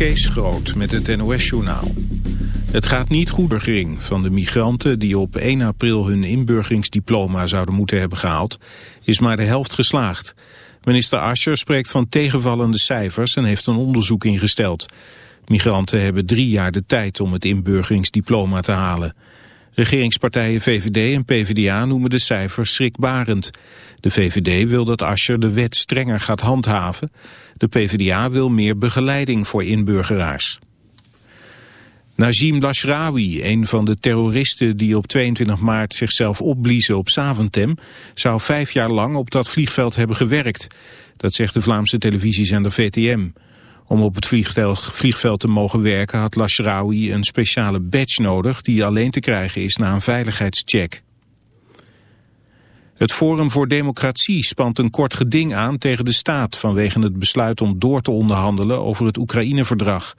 Kees Groot met het NOS-journaal. Het gaat niet goed burgering van de migranten die op 1 april hun inburgeringsdiploma zouden moeten hebben gehaald, is maar de helft geslaagd. Minister Ascher spreekt van tegenvallende cijfers en heeft een onderzoek ingesteld. Migranten hebben drie jaar de tijd om het inburgeringsdiploma te halen. Regeringspartijen VVD en PvdA noemen de cijfers schrikbarend. De VVD wil dat Ascher de wet strenger gaat handhaven. De PvdA wil meer begeleiding voor inburgeraars. Najim Lashrawi, een van de terroristen die op 22 maart zichzelf opbliezen op Saventem, zou vijf jaar lang op dat vliegveld hebben gewerkt. Dat zegt de Vlaamse televisiezender VTM. Om op het vliegveld te mogen werken had Lashrawi een speciale badge nodig die alleen te krijgen is na een veiligheidscheck. Het Forum voor Democratie spant een kort geding aan tegen de staat vanwege het besluit om door te onderhandelen over het Oekraïne-verdrag.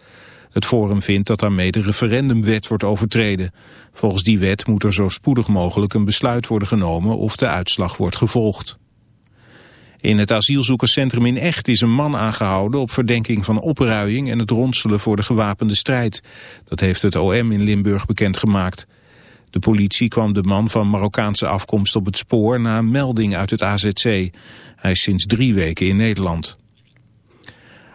Het Forum vindt dat daarmee de referendumwet wordt overtreden. Volgens die wet moet er zo spoedig mogelijk een besluit worden genomen of de uitslag wordt gevolgd. In het asielzoekerscentrum in Echt is een man aangehouden op verdenking van opruiing en het ronselen voor de gewapende strijd. Dat heeft het OM in Limburg bekendgemaakt. De politie kwam de man van Marokkaanse afkomst op het spoor na een melding uit het AZC. Hij is sinds drie weken in Nederland.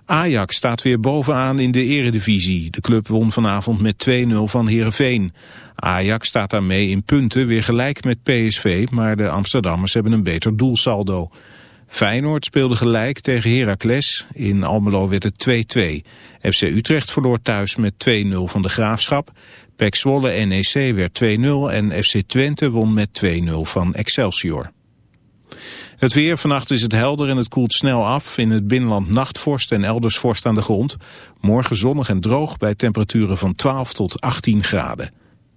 Ajax staat weer bovenaan in de eredivisie. De club won vanavond met 2-0 van Heerenveen. Ajax staat daarmee in punten weer gelijk met PSV, maar de Amsterdammers hebben een beter doelsaldo. Feyenoord speelde gelijk tegen Heracles. In Almelo werd het 2-2. FC Utrecht verloor thuis met 2-0 van de Graafschap. PEC Zwolle NEC werd 2-0 en FC Twente won met 2-0 van Excelsior. Het weer, vannacht is het helder en het koelt snel af. In het binnenland nachtvorst en elders vorst aan de grond. Morgen zonnig en droog bij temperaturen van 12 tot 18 graden.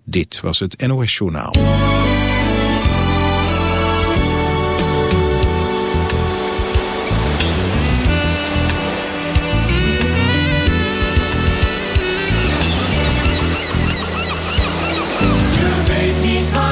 Dit was het NOS Journaal.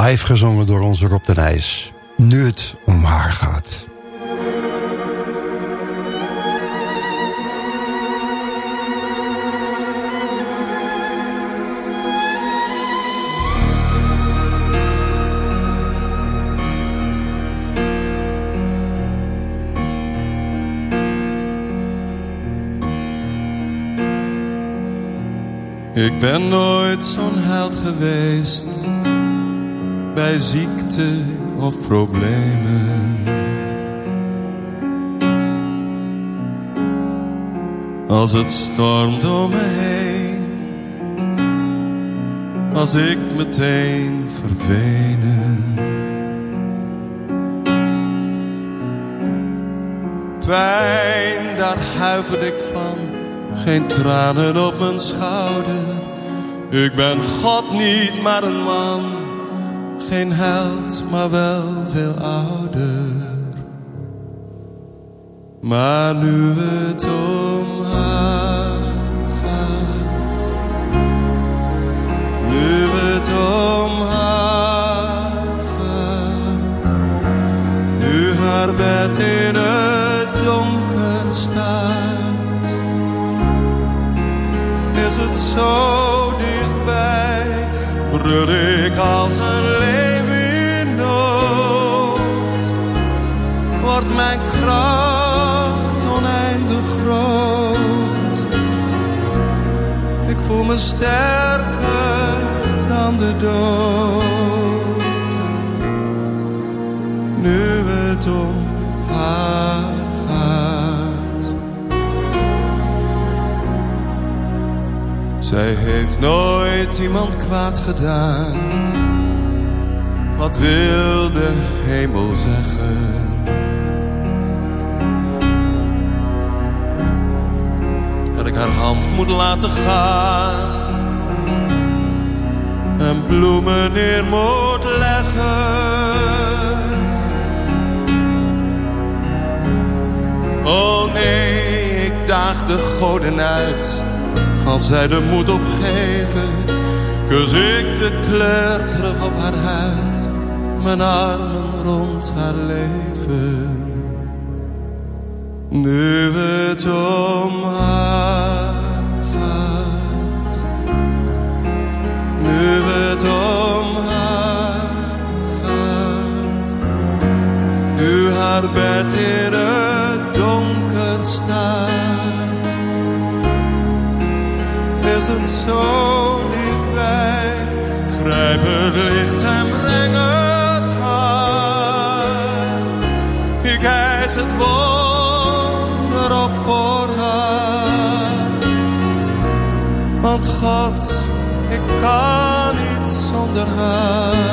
Live gezongen door onze Rob de Nijs. Nu het om haar gaat. Ik ben nooit zo'n held geweest bij ziekte of problemen. Als het stormt om me heen, was ik meteen verdwenen. Pijn, daar huiverde ik van, geen tranen op mijn schouder. Ik ben God niet, maar een man geen held, maar wel veel ouder. Maar nu het om haar gaat, nu het om haar gaat, nu haar bed in het donker staat, is het zo brul ik als een leeuw. wordt mijn kracht oneindig groot. Ik voel me sterker dan de dood. Nu het om haar Zij heeft nooit iemand kwaad gedaan wat wil de hemel zeggen? Dat ik haar hand moet laten gaan en bloemen neer moet leggen. Oh nee, ik daag de goden uit als zij de moed opgeven. Kus ik de kleur terug op haar huid, mijn armen rond haar leven. Nu het om haar gaat, nu het om haar gaat, nu haar bed in het zo dichtbij, grijp het licht en breng het haar. Ik eis het wonder op voor haar. Want God, ik kan niet zonder haar.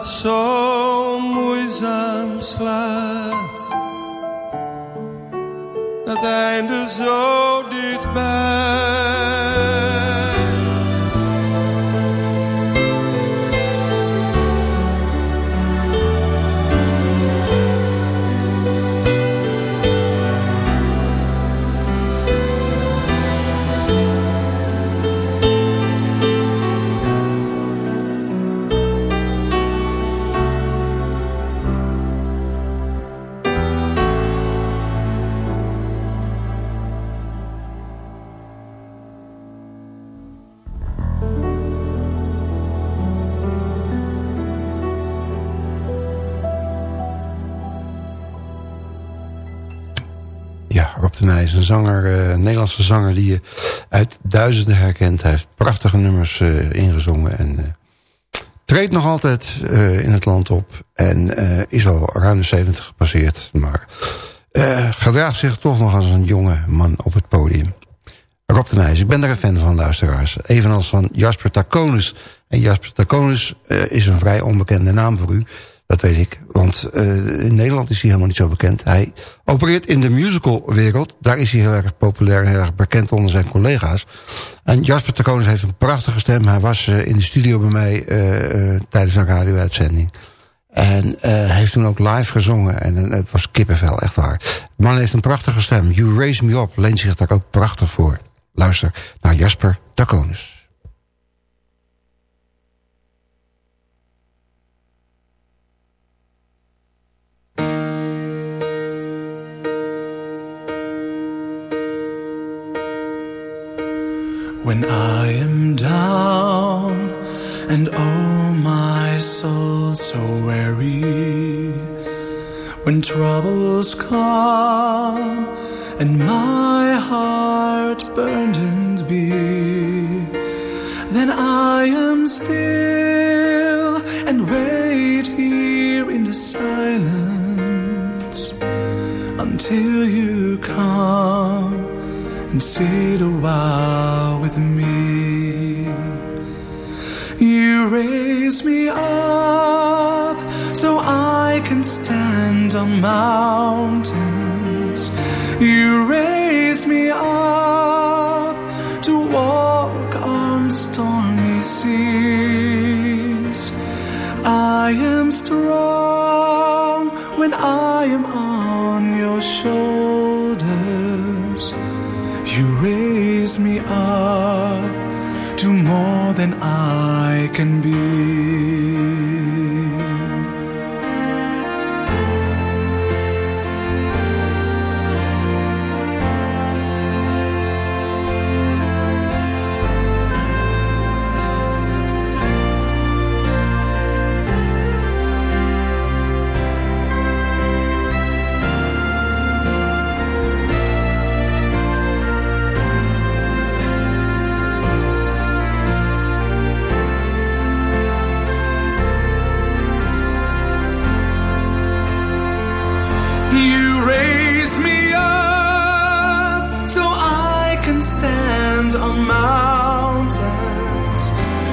Haar hart zo Zanger die je uit duizenden herkent. Hij heeft prachtige nummers eh, ingezongen en eh, treedt nog altijd eh, in het land op. En is al ruim de 70 gepasseerd, maar gedraagt zich toch nog als een jonge man op het podium. Rob de Nijs, ik ben daar een fan van, luisteraars. Evenals van Jasper Taconis. En Jasper Taconis eh, is een vrij onbekende naam voor u. Dat weet ik, want eh, in Nederland is hij helemaal niet zo bekend. Hij opereert in de musicalwereld. Daar is hij heel erg populair en heel erg bekend onder zijn collega's. En Jasper Taconis heeft een prachtige stem. Hij was eh, in de studio bij mij eh, tijdens een radio-uitzending. En eh, heeft toen ook live gezongen. En het was kippenvel, echt waar. De man heeft een prachtige stem. You Raise Me Up leent zich daar ook prachtig voor. Luister naar Jasper Taconis. When I am down and oh my soul so weary, when troubles come and my heart burdened be, then I am still and wait here in the silence until you come and sit a while raise me up so I can stand on mountains. You raise me up to walk on stormy seas. I am strong when I am on your shoulders. You raise me up to more than I can be.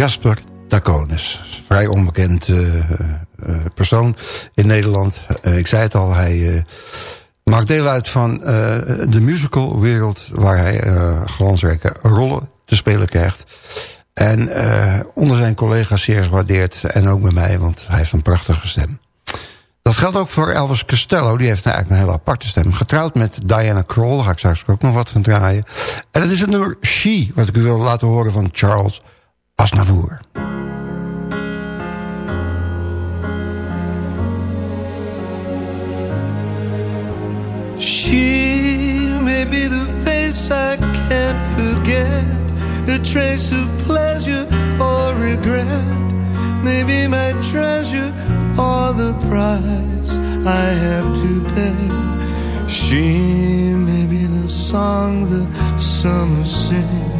Jasper Taconis. Vrij onbekend eh, eh, persoon in Nederland. Eh, ik zei het al, hij maakt deel uit van de musicalwereld... waar hij glansrijke rollen te spelen krijgt. En onder zijn collega's zeer gewaardeerd. En ook bij mij, want hij heeft een prachtige stem. Dat geldt ook voor Elvis Costello. Die heeft eigenlijk een hele aparte stem. Getrouwd met Diana Kroll. Daar ga ik straks ook nog wat van draaien. En het is het nummer She. Wat ik u wil laten horen van Charles Aznavour. She may be the face I can't forget, a trace of pleasure or regret. Maybe my treasure or the price I have to pay. She may be the song the summer sings,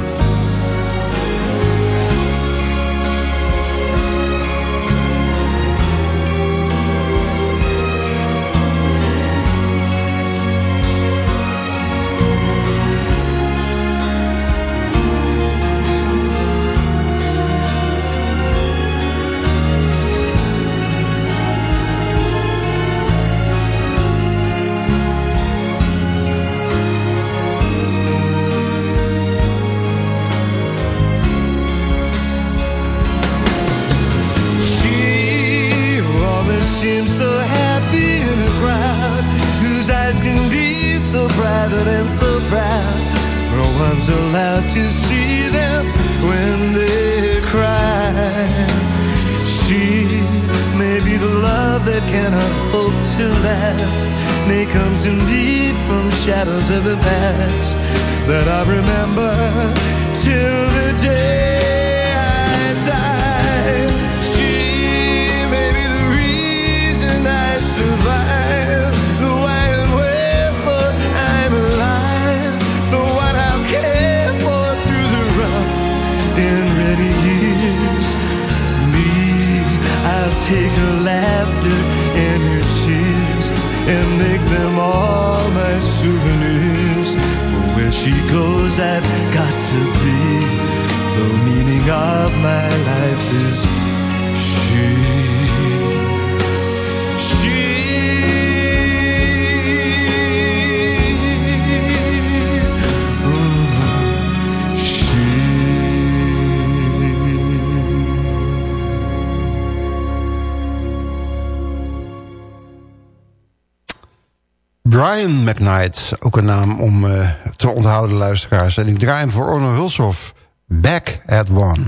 Brian McKnight, ook een naam om eh, te onthouden luisteraars. En ik draai hem voor Orno Hulshoff, Back at One.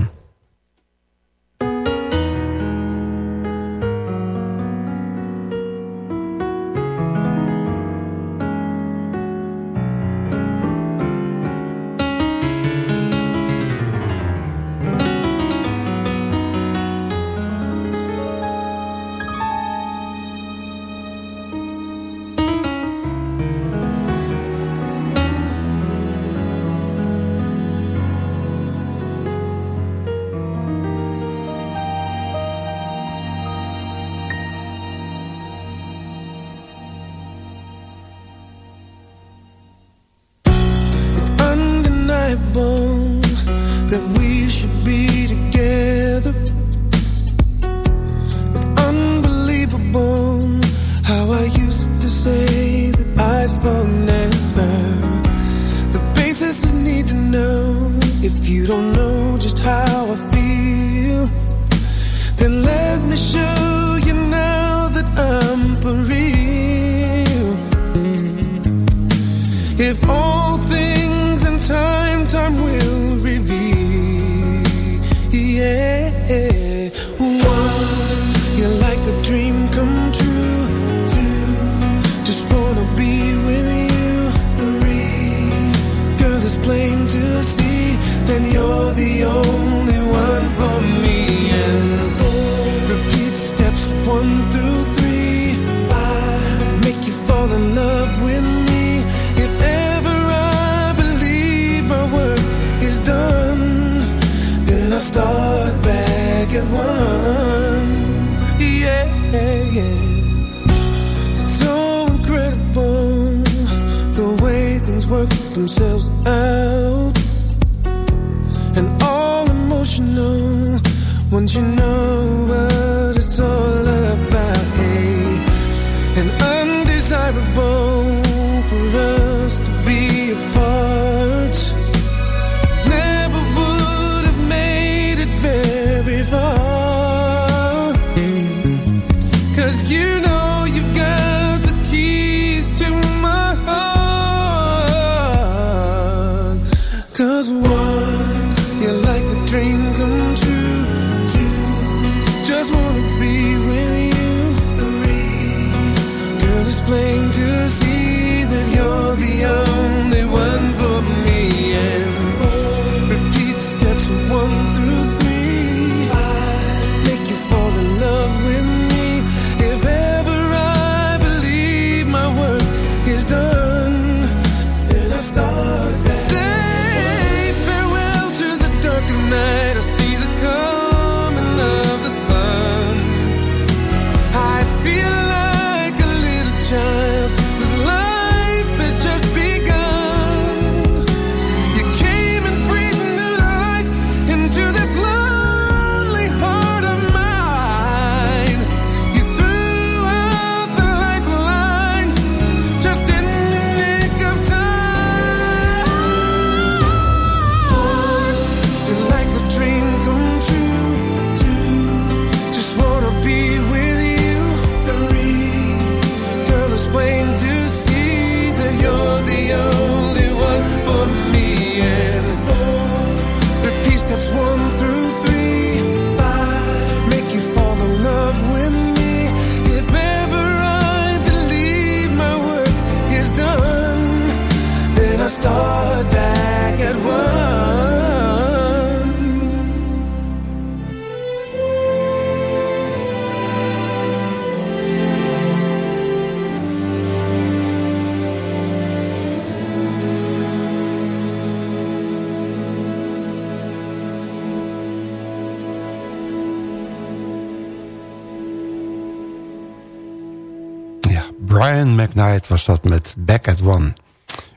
Was dat met Back at One.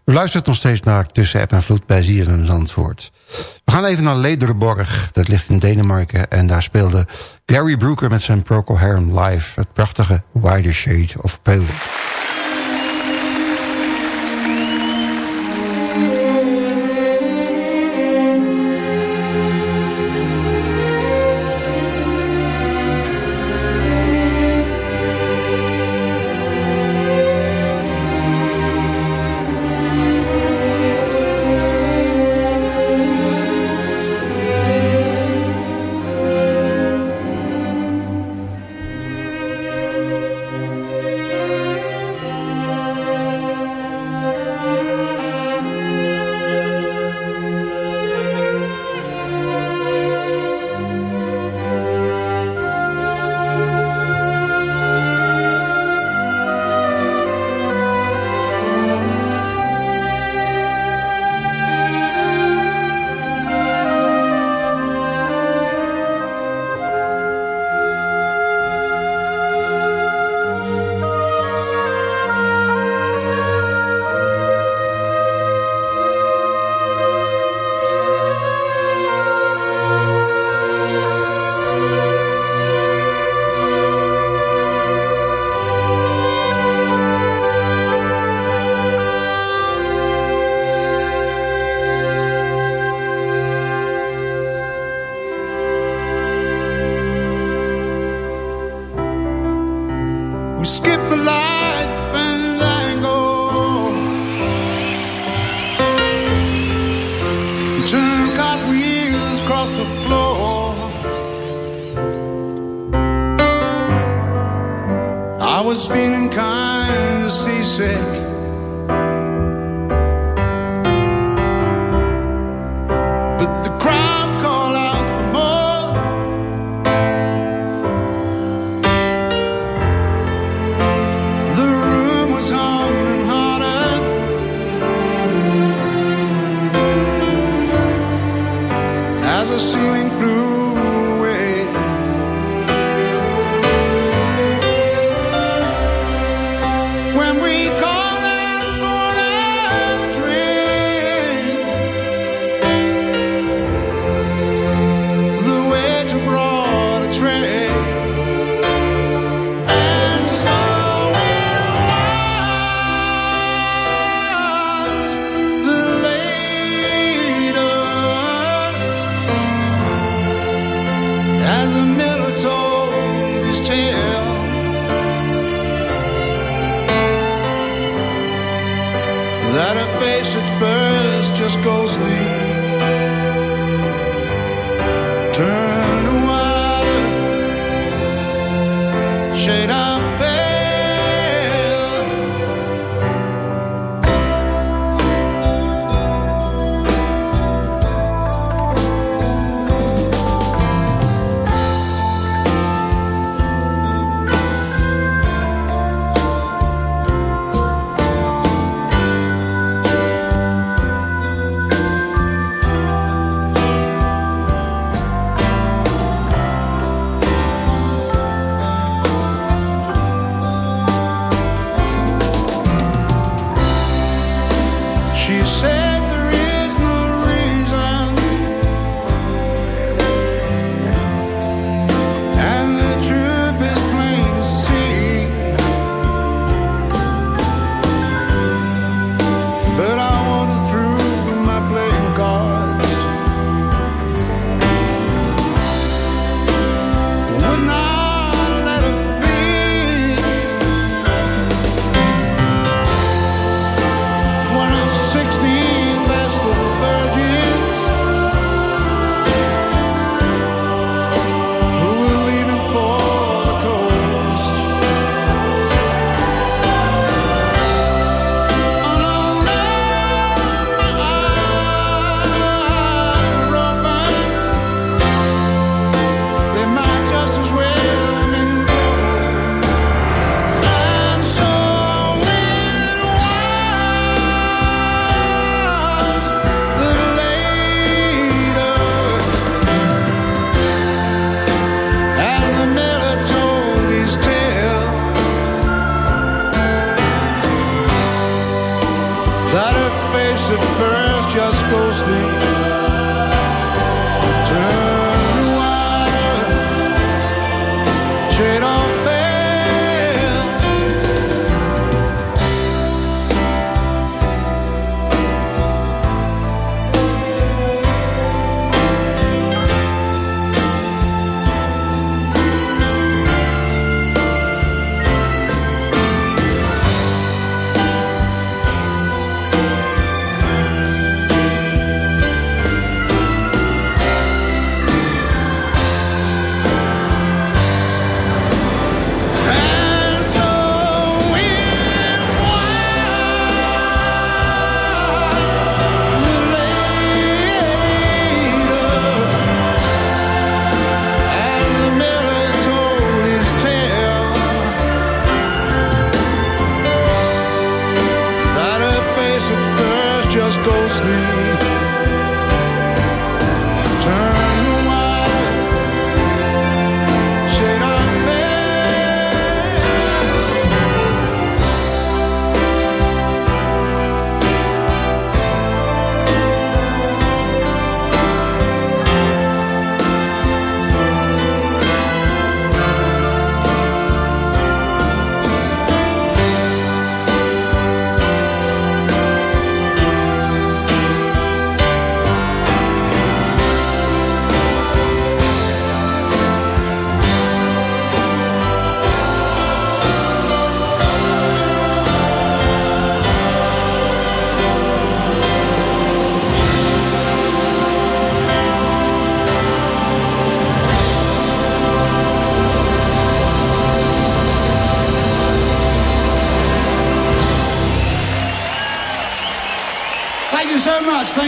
U luistert nog steeds naar Tussen App en Vloed bij ZFM Zandvoort. We gaan even naar Lederborg, dat ligt in Denemarken... en daar speelde Gary Brooker met zijn Procol Harum live... het prachtige Wider Shade of Pale.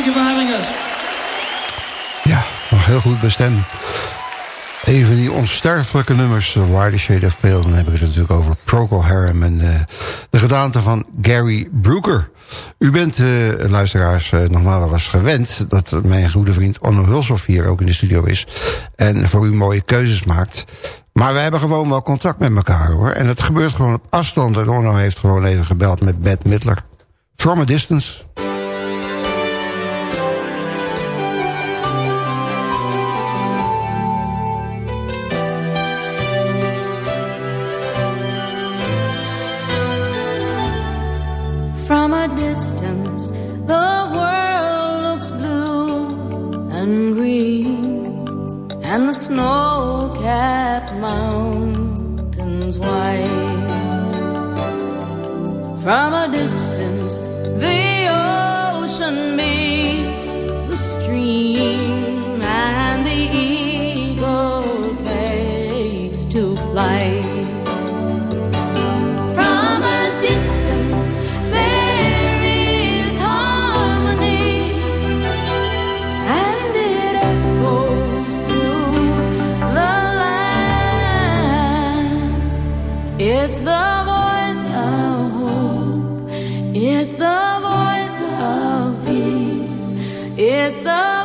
Having us. Ja, nog heel goed bestemd. Een van die onsterfelijke nummers, Why the Shade of Pale... dan heb ik het natuurlijk over Procol Harum en de, eh, de gedaante van Gary Brooker. U bent, uh, luisteraars, uh, eens gewend... dat mijn goede vriend Onno Hulshoff hier ook in de studio is... en voor u mooie keuzes maakt. Maar we hebben gewoon wel contact met elkaar, hoor. En het gebeurt gewoon op afstand. En Onno heeft gewoon even gebeld met Bette Midler. From a distance. It's the distance,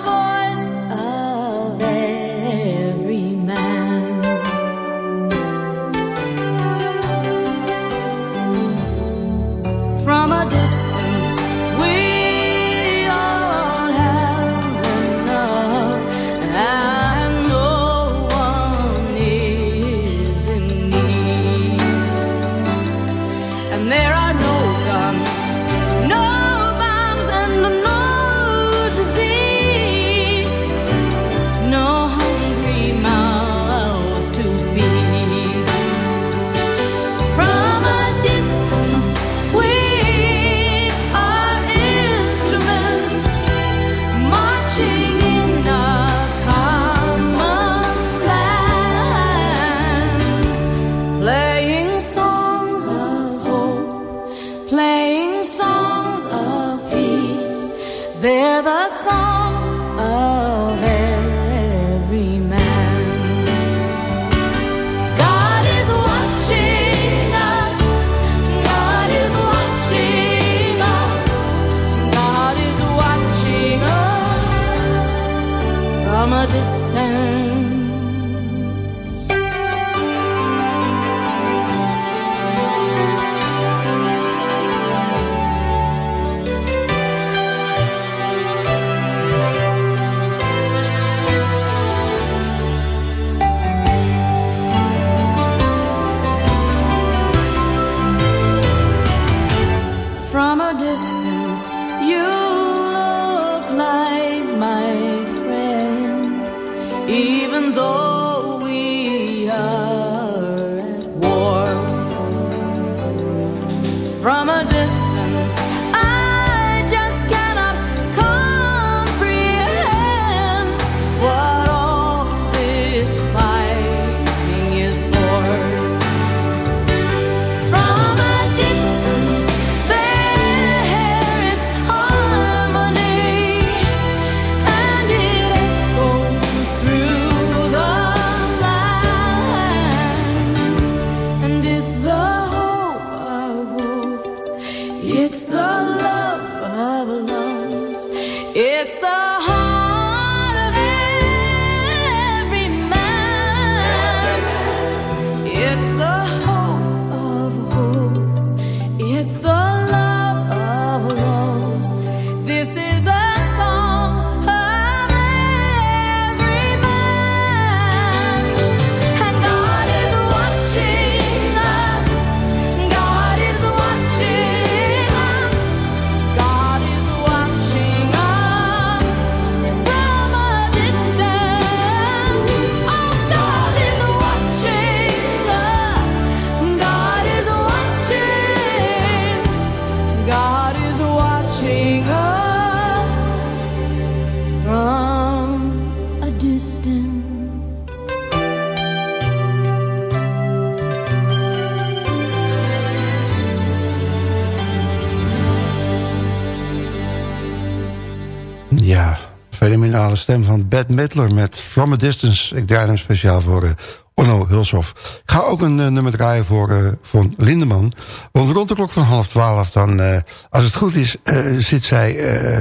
stem van Bette Midler met From a Distance. Ik draai hem speciaal voor eh, Onno Hulshoff. Ik ga ook een eh, nummer draaien voor, eh voor Lindeman. Want rond de klok van half twaalf, dan, als het goed is, zit zij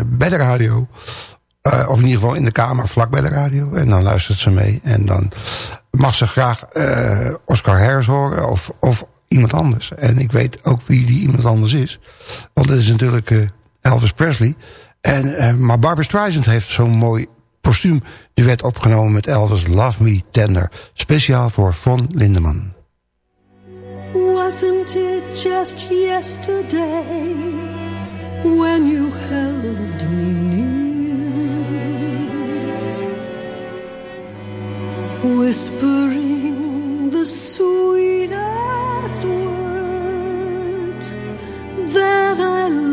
bij de radio. Of in ieder geval in de kamer, vlak bij de radio. En dan luistert ze mee. En dan mag ze graag Oscar Harris horen of, of iemand anders. En ik weet ook wie die iemand anders is. Want het is natuurlijk Elvis Presley. En, maar Barbara Streisand heeft zo'n mooi postuum duet opgenomen met Elvis Love Me Tender. Speciaal voor Von Lindeman. Wasn't it just yesterday when you held me near, whispering the sweetest words that I longed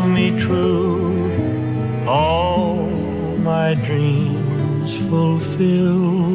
dreams fulfill.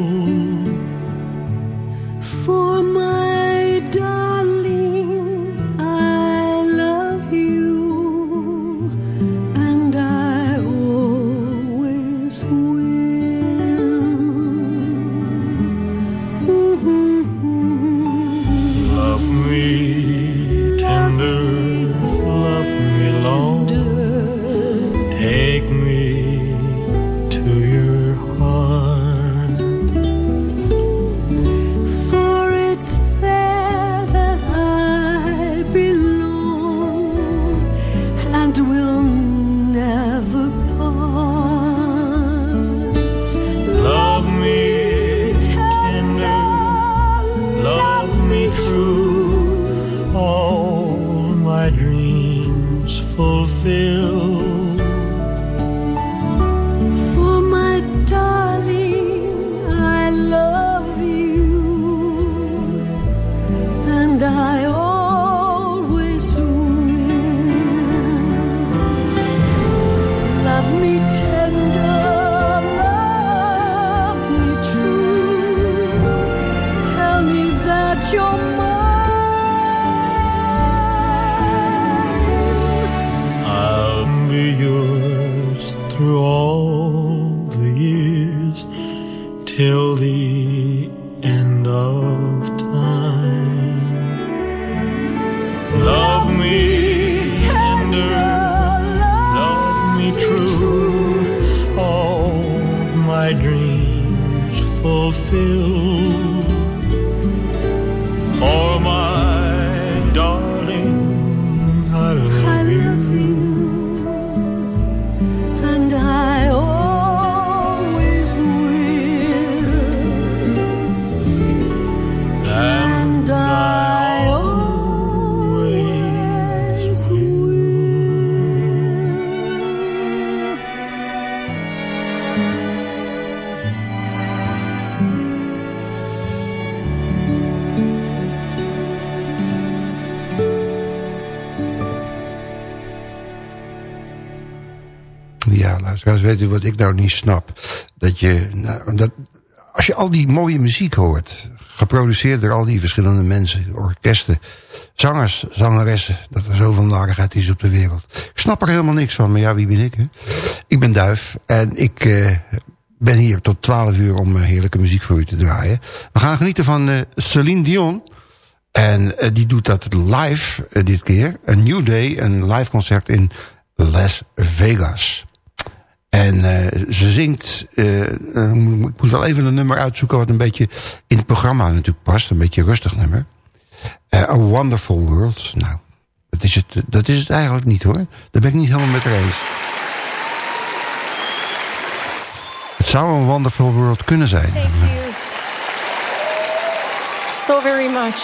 Luisteraars, weet u wat ik nou niet snap? Dat je, nou, dat, als je al die mooie muziek hoort... geproduceerd door al die verschillende mensen, orkesten... zangers, zangeressen, dat er zoveel narigheid is op de wereld. Ik snap er helemaal niks van, maar ja, wie ben ik? Hè? Ik ben Duif en ik eh, ben hier tot 12 uur... om eh, heerlijke muziek voor u te draaien. We gaan genieten van eh, Celine Dion... En die doet dat live dit keer. Een New Day, een live concert in Las Vegas. En eh, ze zingt... eh, eh, ik moet wel even een nummer uitzoeken... wat een beetje in het programma natuurlijk past. Een beetje rustig nummer. A Wonderful World. Nou, dat is, het, dat is het eigenlijk niet hoor. Daar ben ik niet helemaal met haar. Het zou een Wonderful World kunnen zijn. Thank you so very much.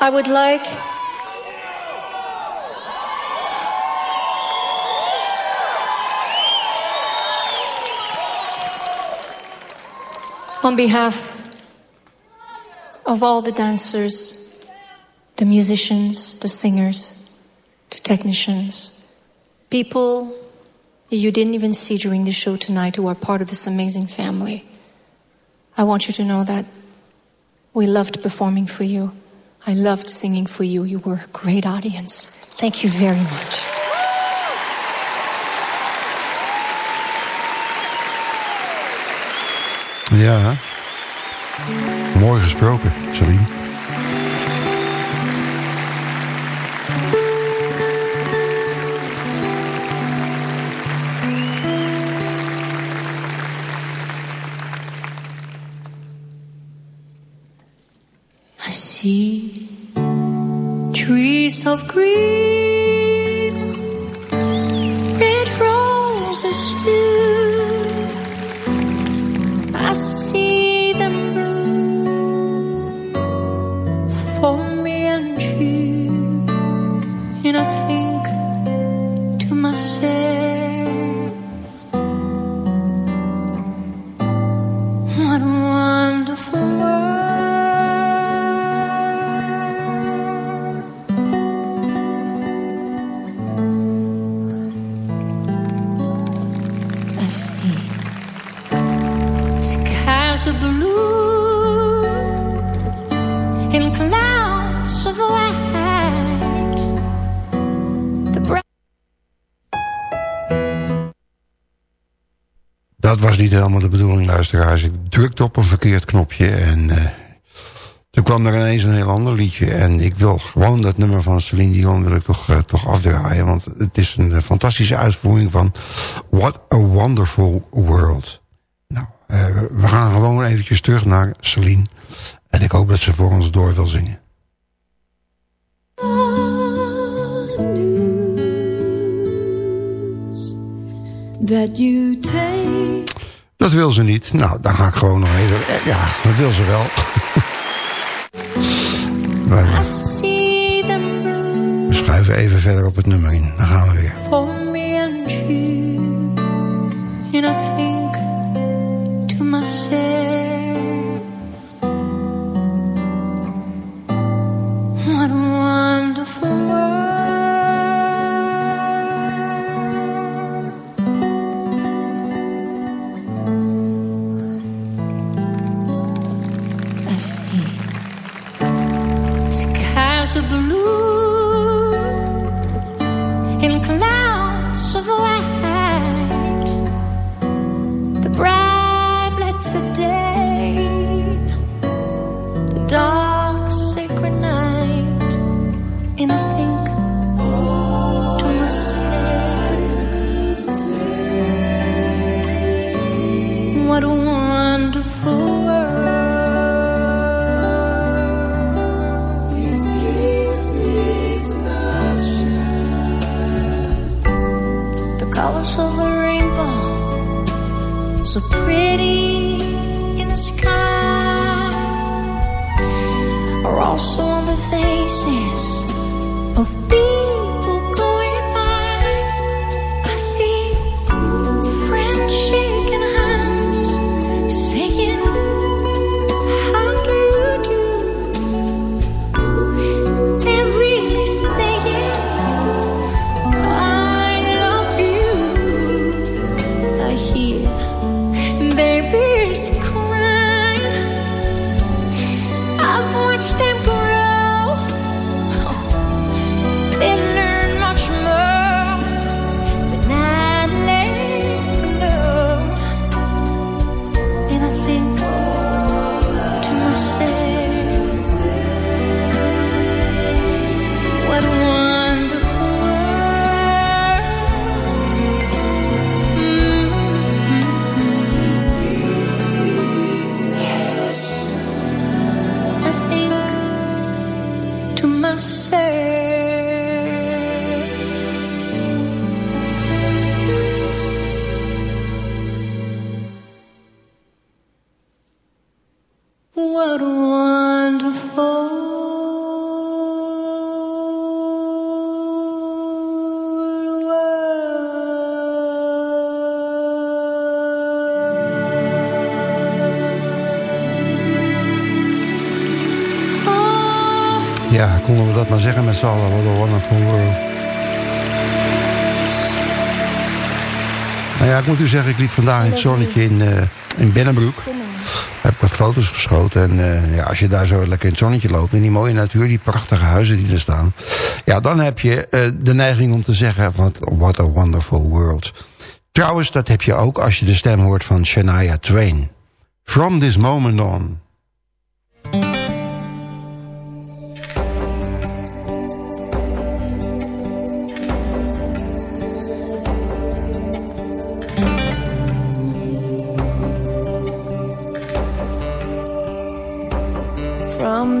I would like on behalf of all the dancers, the musicians, the singers, the technicians, people you didn't even see during the show tonight who are part of this amazing family. I want you to know that we loved performing for you. I loved singing for you. You were a great audience. Thank you very much. Ja. Mooi gesproken, Celine. I see trees of green, de bedoeling, luisteraars. Ik drukte op een verkeerd knopje en eh, toen kwam er ineens een heel ander liedje. En ik wil gewoon dat nummer van Celine Dion wil ik toch, eh, toch afdraaien. Want het is een eh, fantastische uitvoering van What a Wonderful World. Nou, we gaan gewoon eventjes terug naar Celine. En ik hoop dat ze voor ons door wil zingen. that you take. Dat wil ze niet. Nou, dan ga ik gewoon nog even... eh, Ja, dat wil ze wel. We schuiven even verder op het nummer in. Dan gaan we weer. Dat maar zeggen met z'n allen. Wat een wonderful world. Nou ja, ik moet u zeggen, ik liep vandaag in het zonnetje in, eh in Bennenbroek. Heb ik wat foto's geschoten. En eh, ja, als je daar zo lekker in het zonnetje loopt... in die mooie natuur, die prachtige huizen die er staan... ja, dan heb je eh, de neiging om te zeggen... Wat, what a wonderful world. Trouwens, dat heb je ook als je de stem hoort van Shania Twain. From this moment on...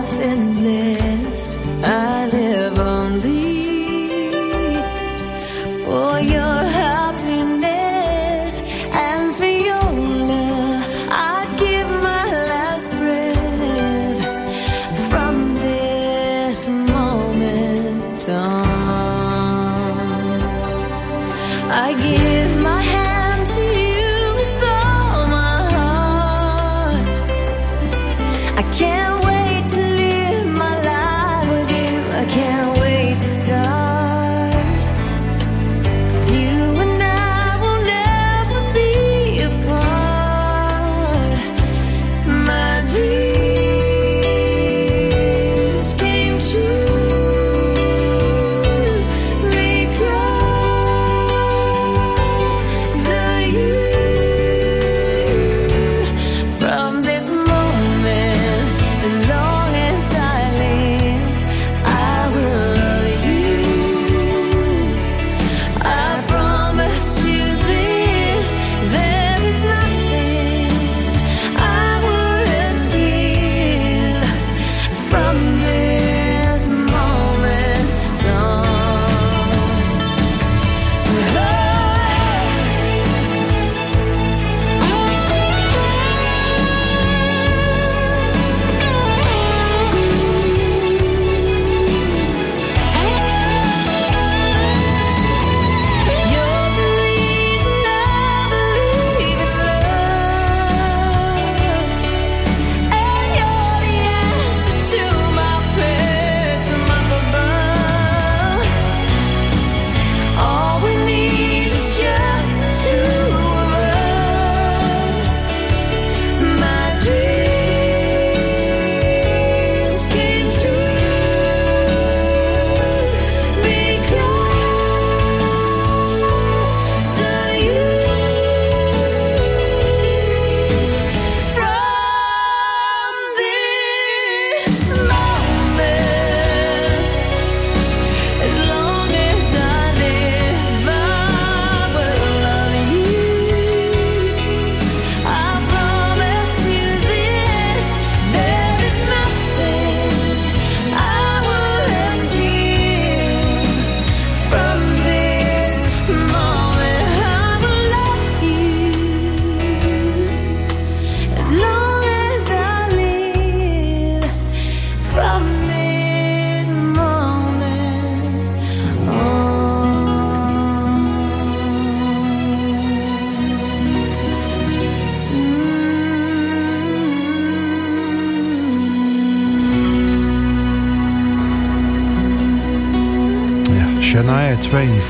have been blessed. I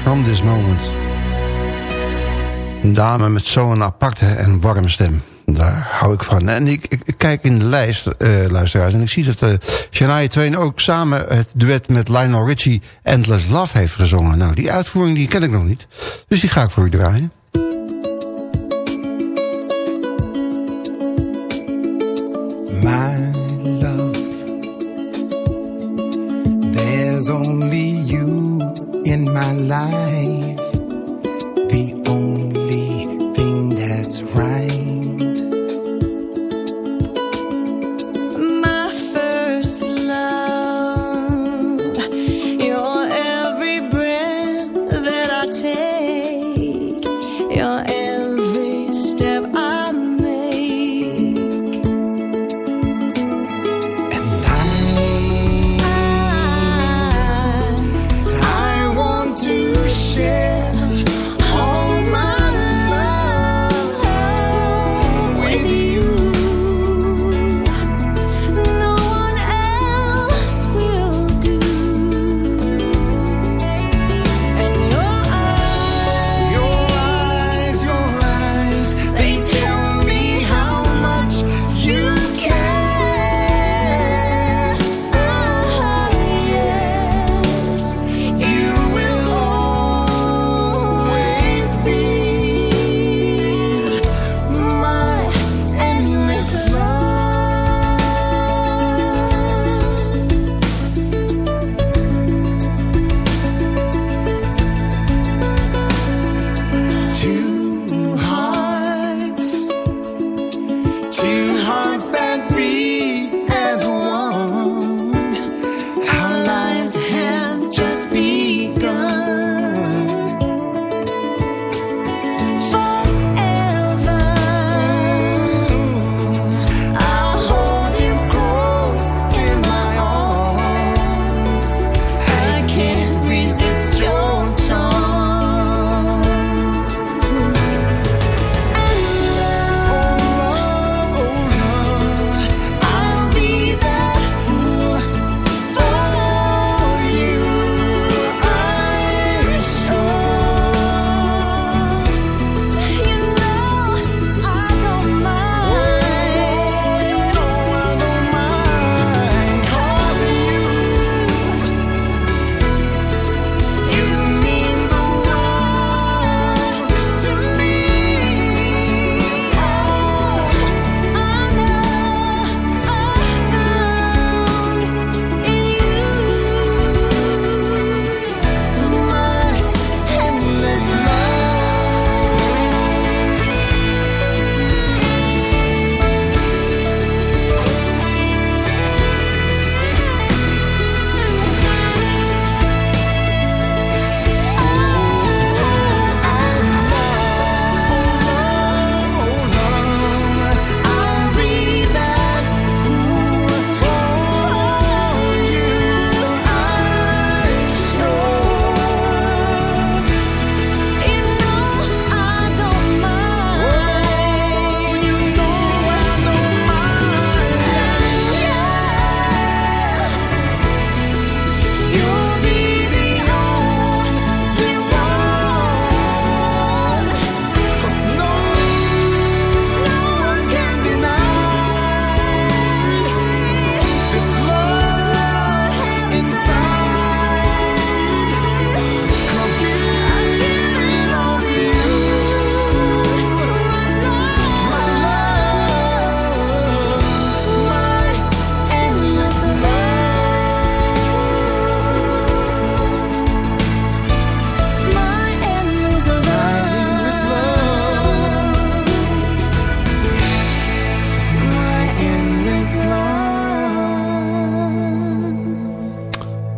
From This Moment. Een dame met zo'n aparte en warme stem. Daar hou ik van. En ik, kijk in de lijst, eh, luisteraars, en ik zie dat uh, Shania Twain ook samen het duet met Lionel Richie Endless Love heeft gezongen. Nou, die uitvoering die ken ik nog niet. Dus die ga ik voor u draaien. Maar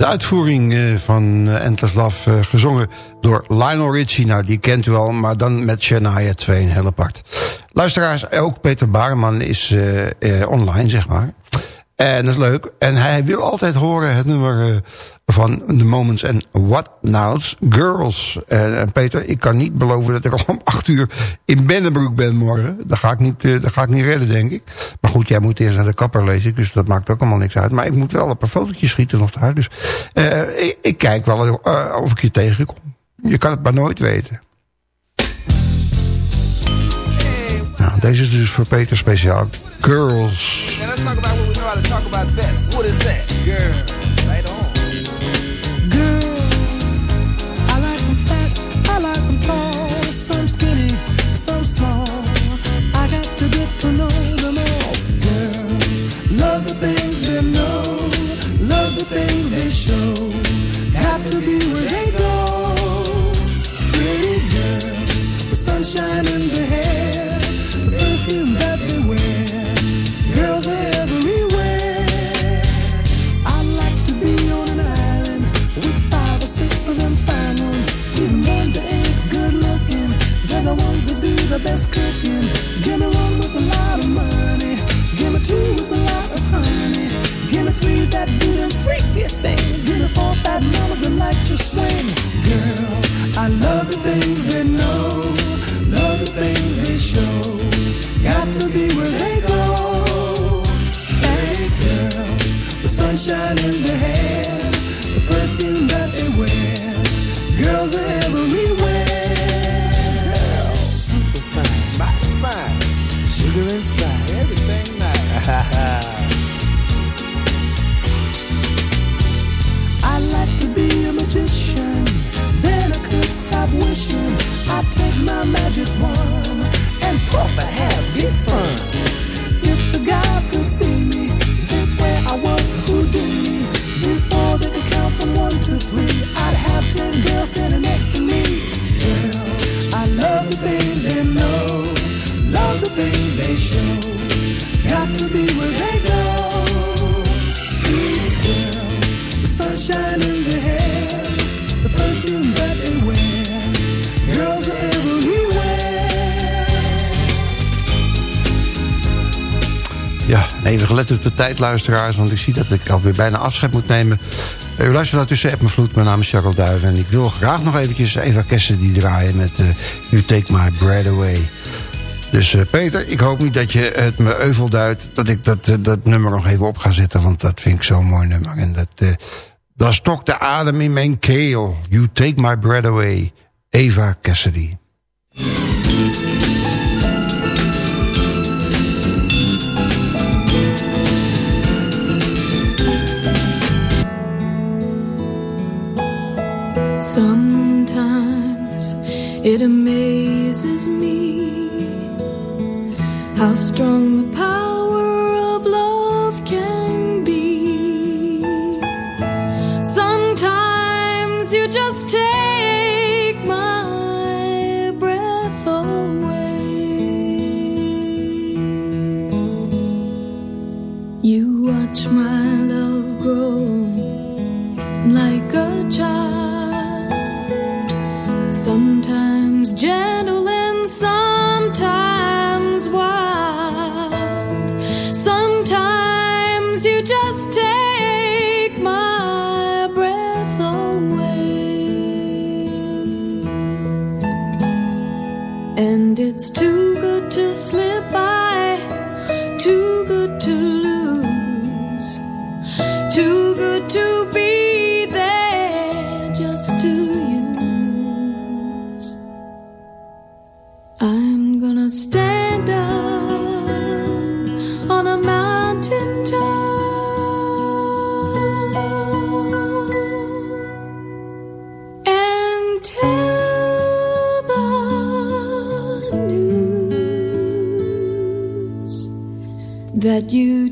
De uitvoering eh, van eh, Endless Love, eh, gezongen door Lionel Richie. Nou, die kent u al, maar dan met Shania Twain, heel apart. Luisteraars, ook Peter Bareman is online, zeg maar. En dat is leuk. En hij wil altijd horen het nummer uh, van The Moments en What Now's Girls. En, Peter, ik kan niet beloven dat ik al om acht uur in Bennebroek ben morgen. Dat ga ik niet, uh, dat ga ik niet redden, denk ik. Maar goed, jij moet eerst naar de kapper lezen, dus dat maakt ook allemaal niks uit. Maar ik moet wel een paar fotootjes schieten nog daar. Dus ik, ik, kijk wel of ik je tegenkom. Je kan het maar nooit weten. Deze is dus voor Peter speciaal. Girls. Now let's talk about what we know how to talk about best. What is that? Girls. That the cooking. Give me one with a lot of money. Give me two with lots of honey. Give me that things. Fat that like to swing. Girls, I love the things they know. Love the things they show. Got to be where they go. Hey girls, the sunshine in their hair, the perfume that they wear. Girls are everywhere. Take my magic wand even gelet op de tijd, luisteraars. Want ik zie dat ik alweer bijna afscheid moet nemen. Eh, U luistert naar Tussen App Vloed. Mijn naam is Charles Duiven. En ik wil graag nog eventjes Eva Kessen die draaien met uh, You Take My Bread Away. Dus uh, Peter, ik hoop niet dat je het me euvel duidt... dat ik dat, dat nummer nog even op ga zetten. Want dat vind ik zo'n mooi nummer. En dat, dat stokt de adem in mijn keel. You Take My Bread Away. Eva Cassidy. It amazes me how strong the power of love can be. Sometimes you just take my breath away. You watch my love grow like a child. Sometimes gentle and sometimes that you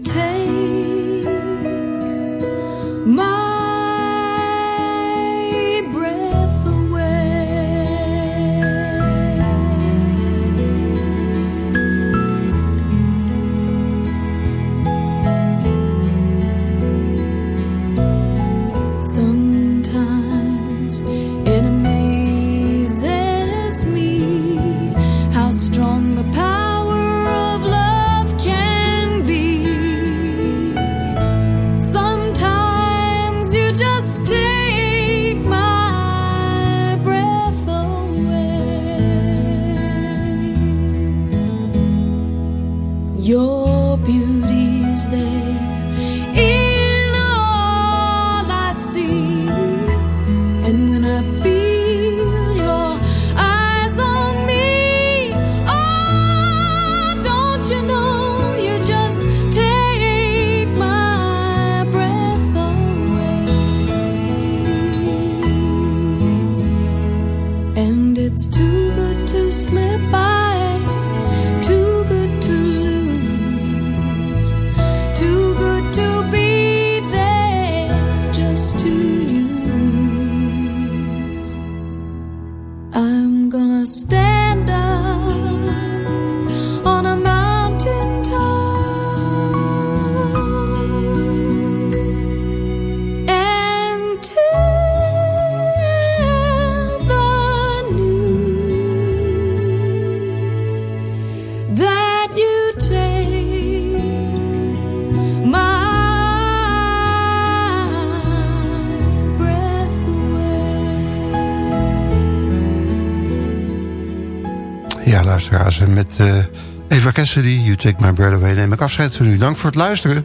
You Take My Breath Away, neem ik afscheid van u. Dank voor het luisteren.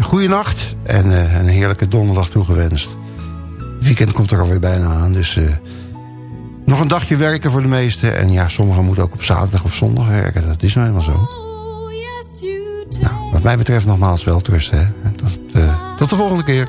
Goeienacht en uh, een heerlijke donderdag toegewenst. Het weekend komt er alweer bijna aan, dus... Uh, nog een dagje werken voor de meesten. En ja, sommigen moeten ook op zaterdag of zondag werken. Dat is nou helemaal zo. Nou, wat mij betreft nogmaals wel. Hè. Tot, uh, tot de volgende keer.